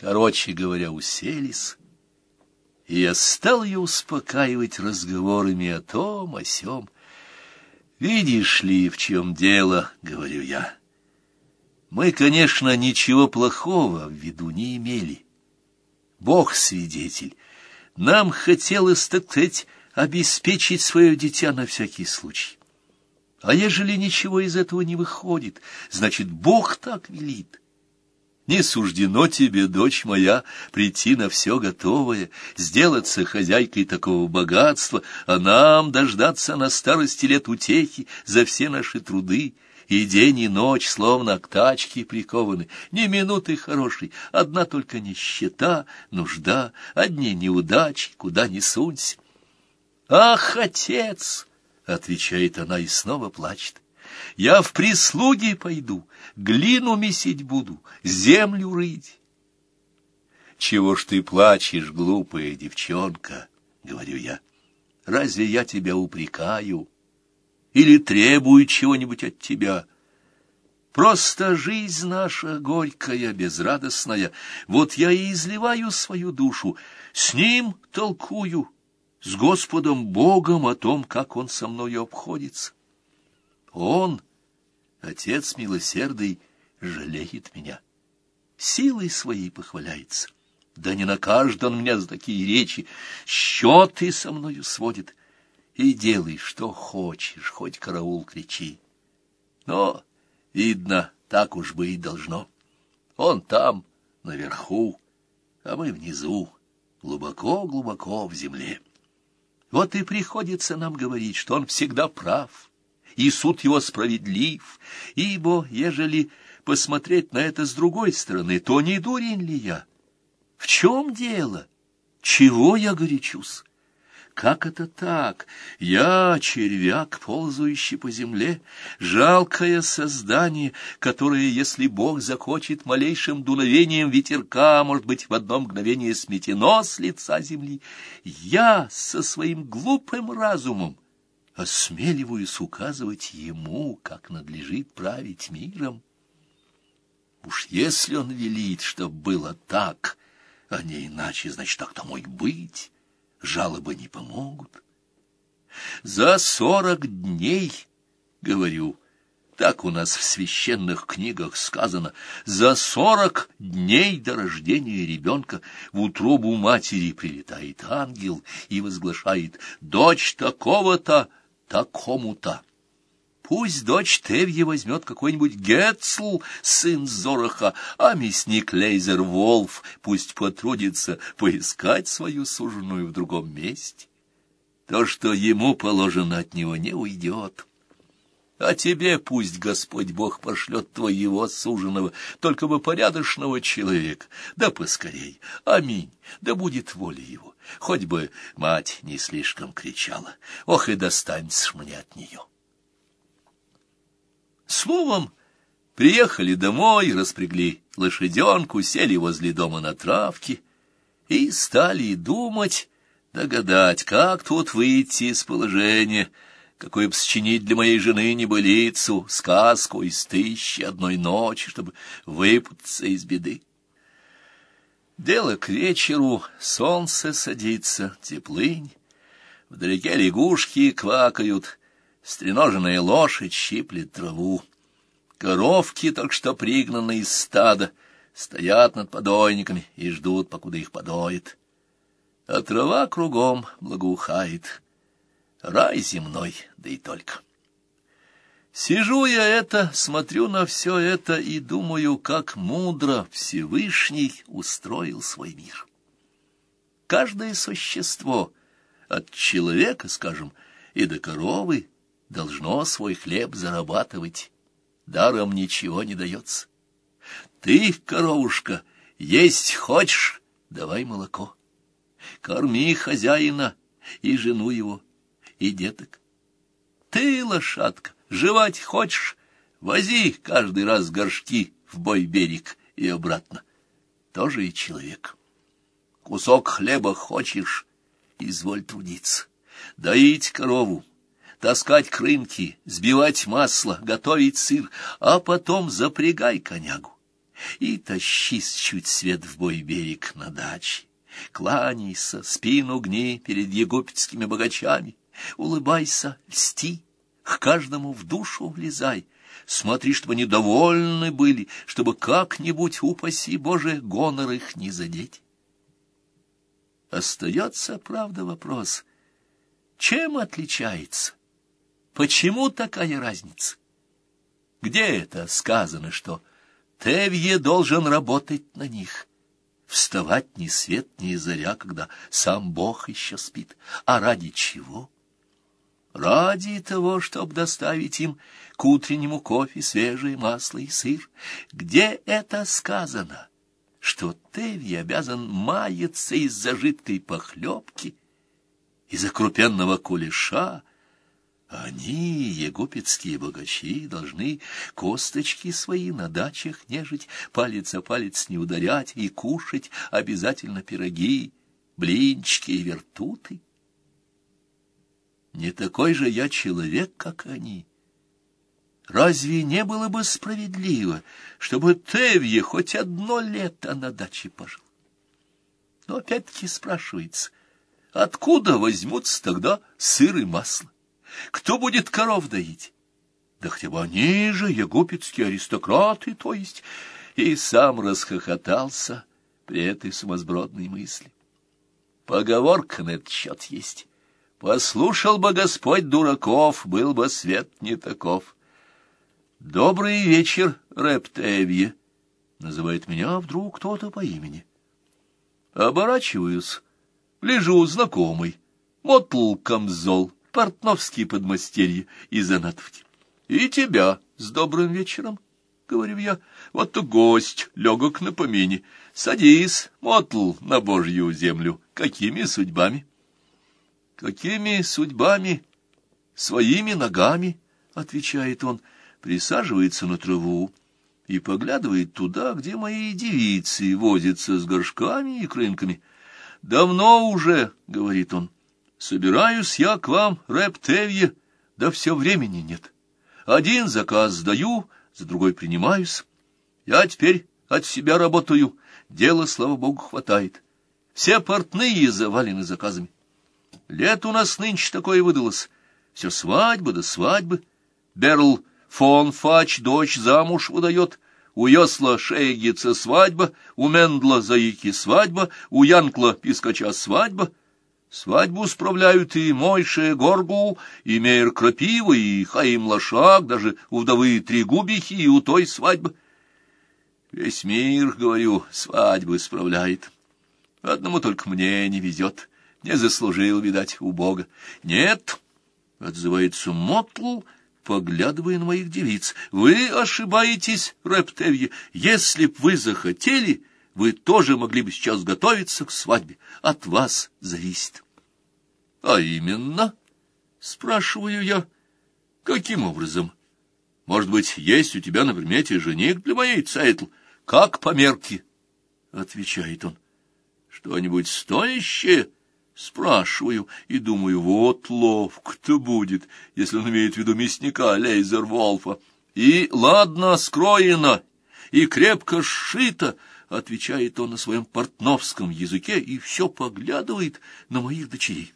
Короче говоря, уселись, и я стал ее успокаивать разговорами о том, о сём. «Видишь ли, в чем дело?» — говорю я. «Мы, конечно, ничего плохого в виду не имели. Бог свидетель, нам хотелось, так сказать, обеспечить свое дитя на всякий случай. А ежели ничего из этого не выходит, значит, Бог так велит». Не суждено тебе, дочь моя, прийти на все готовое, сделаться хозяйкой такого богатства, а нам дождаться на старости лет утехи за все наши труды, и день и ночь словно к тачке прикованы, ни минуты хорошей, одна только нищета, нужда, одни неудачи, куда ни сунься. «Ах, отец!» — отвечает она и снова плачет. Я в прислуги пойду, глину месить буду, землю рыть. Чего ж ты плачешь, глупая девчонка, — говорю я. Разве я тебя упрекаю или требую чего-нибудь от тебя? Просто жизнь наша горькая, безрадостная, вот я и изливаю свою душу, с ним толкую, с Господом Богом о том, как Он со мною обходится. Он, Отец милосердный, жалеет меня, силой своей похваляется. Да не на каждом меня за такие речи счеты со мною сводит. И делай, что хочешь, хоть караул кричи. Но, видно, так уж быть должно. Он там, наверху, а мы внизу, глубоко-глубоко в земле. Вот и приходится нам говорить, что он всегда прав и суд его справедлив, ибо, ежели посмотреть на это с другой стороны, то не дурень ли я? В чем дело? Чего я горячусь? Как это так? Я, червяк, ползающий по земле, жалкое создание, которое, если Бог захочет малейшим дуновением ветерка, может быть, в одно мгновение сметено с лица земли, я со своим глупым разумом, осмеливаюсь указывать ему, как надлежит править миром. Уж если он велит, чтоб было так, а не иначе, значит, так тому и быть, жалобы не помогут. За сорок дней, говорю, так у нас в священных книгах сказано, за сорок дней до рождения ребенка в утробу матери прилетает ангел и возглашает «Дочь такого-то такому-то. Пусть дочь Тевье возьмет какой-нибудь Гетцл, сын Зороха, а мясник Лейзер Волф пусть потрудится поискать свою суженую в другом месте. То, что ему положено, от него не уйдет. А тебе пусть Господь Бог пошлет твоего суженого, только бы порядочного человека, да поскорей. Аминь, да будет воля его. Хоть бы мать не слишком кричала. Ох, и достанется мне от нее. Словом, приехали домой, распрягли лошаденку, сели возле дома на травке и стали думать, догадать, как тут выйти из положения, какой бы сочинить для моей жены небылицу, сказку из тысячи одной ночи, чтобы выпутаться из беды. Дело к вечеру, солнце садится, теплынь, вдалеке лягушки квакают, стреноженная лошадь щиплет траву. Коровки, только что пригнанные из стада, стоят над подойниками и ждут, покуда их подоит. А трава кругом благоухает. Рай земной, да и только. Сижу я это, смотрю на все это и думаю, как мудро Всевышний устроил свой мир. Каждое существо, от человека, скажем, и до коровы, должно свой хлеб зарабатывать. Даром ничего не дается. Ты, коровушка, есть хочешь, давай молоко. Корми хозяина и жену его, и деток. Ты, лошадка, Жевать хочешь? Вози каждый раз горшки в бой берег и обратно. Тоже и человек. Кусок хлеба хочешь? Изволь трудиться. Доить корову, таскать крынки, сбивать масло, готовить сыр, а потом запрягай конягу и тащись чуть свет в бой берег на даче. Кланяйся, спину гни перед египетскими богачами, улыбайся, льсти, к каждому в душу влезай, смотри, чтобы они довольны были, чтобы как-нибудь, упаси Боже, гонор их не задеть. Остается, правда, вопрос, чем отличается? Почему такая разница? Где это сказано, что Тевье должен работать на них? Вставать ни свет, ни заря, когда сам Бог еще спит. А ради чего? Ради того, чтобы доставить им к утреннему кофе свежее масло и сыр. Где это сказано? Что Теви обязан маяться из-за жидкой похлебки, из-за крупенного кулеша, они, египетские богачи, должны косточки свои на дачах нежить, палец о палец не ударять и кушать обязательно пироги, блинчики и вертуты. Не такой же я человек, как они. Разве не было бы справедливо, чтобы Тевье хоть одно лето на даче пожил? Но опять-таки спрашивается, откуда возьмутся тогда сыр и масло? Кто будет коров доить? Да хотя бы они же, египетские аристократы, то есть... И сам расхохотался при этой сумасбродной мысли. Поговорка на этот счет есть. Послушал бы Господь дураков, был бы свет не таков. «Добрый вечер, Рептевье!» — называет меня вдруг кто-то по имени. Оборачиваюсь, лежу знакомый, мотл камзол, портновские подмастерья из Анатовки. И тебя с добрым вечером, — говорю я, — вот то гость, легок на помине. Садись, мотл, на божью землю. Какими судьбами? Какими судьбами? Своими ногами, — отвечает он, присаживается на траву и поглядывает туда, где мои девицы возятся с горшками и крынками. «Давно уже», — говорит он, — Собираюсь я к вам, Рэптевье, да все времени нет. Один заказ сдаю, за другой принимаюсь. Я теперь от себя работаю, дела, слава богу, хватает. Все портные завалены заказами. Лето у нас нынче такое выдалось. Все свадьбы да свадьбы. Берл фон Фач дочь замуж выдает. У Йосла Шейгица свадьба, у Мендла Заики свадьба, у Янкла Пискача свадьба — Свадьбу справляют и Мойше Горгу, и Мейер Крапива, и Хаим Лошак, даже у вдовы Тригубихи и у той свадьбы. Весь мир, говорю, свадьбы справляет. Одному только мне не везет. Не заслужил, видать, у Бога. Нет, — отзывается Мотл, поглядывая на моих девиц. Вы ошибаетесь, Рептевье. Если б вы захотели, вы тоже могли бы сейчас готовиться к свадьбе. От вас зависит. — А именно? — спрашиваю я. — Каким образом? Может быть, есть у тебя на примете жених для моей цайтл? Как по мерке? — отвечает он. — Что-нибудь стоящее? — спрашиваю и думаю, вот ловко-то будет, если он имеет в виду мясника Лейзер-Волфа. И ладно скроено, и крепко сшито, — отвечает он на своем портновском языке и все поглядывает на моих дочерей.